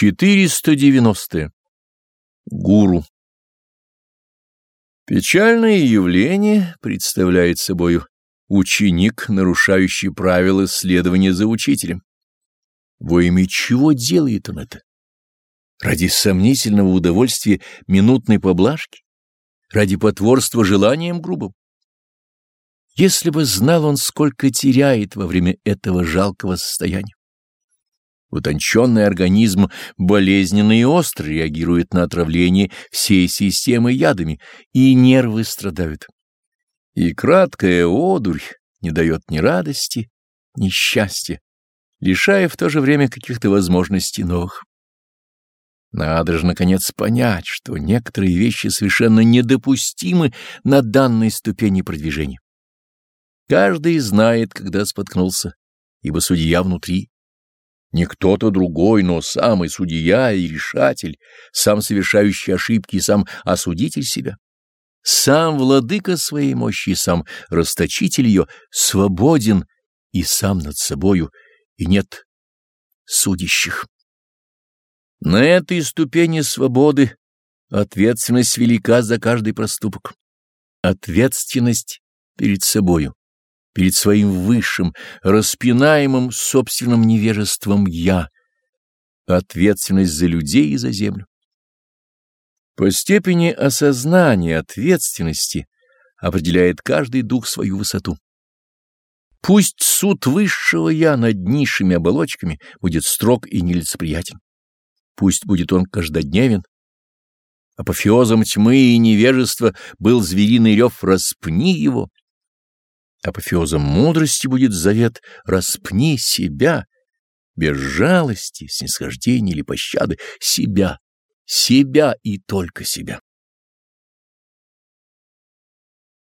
490. Гуру. Печальное явление представляет собою ученик, нарушающий правила следования за учителем. Во имя чего делает он это? Ради сомнительного удовольствия минутной поблажки? Ради потворства желаниям грубым? Если бы знал он, сколько теряет во время этого жалкого состояния. Утонченный организм болезненно и остро реагирует на отравление всей системы ядами, и нервы страдают. И краткая одурь не дает ни радости, ни счастья, лишая в то же время каких-то возможностей новых. Надо же, наконец, понять, что некоторые вещи совершенно недопустимы на данной ступени продвижения. Каждый знает, когда споткнулся, ибо судья внутри. Не кто-то другой, но самый судья и решатель, сам совершающий ошибки сам осудитель себя. Сам владыка своей мощи сам расточитель ее свободен и сам над собою, и нет судящих. На этой ступени свободы ответственность велика за каждый проступок. Ответственность перед собою перед своим высшим, распинаемым собственным невежеством «я», ответственность за людей и за землю. По степени осознания ответственности определяет каждый дух свою высоту. Пусть суд высшего «я» над низшими оболочками будет строг и нелицеприятен. Пусть будет он каждодневен. Апофеозом тьмы и невежества был звериный рев «распни его», Апофеозом мудрости будет завет «распни себя», без жалости, снисхождения или пощады, себя, себя и только себя.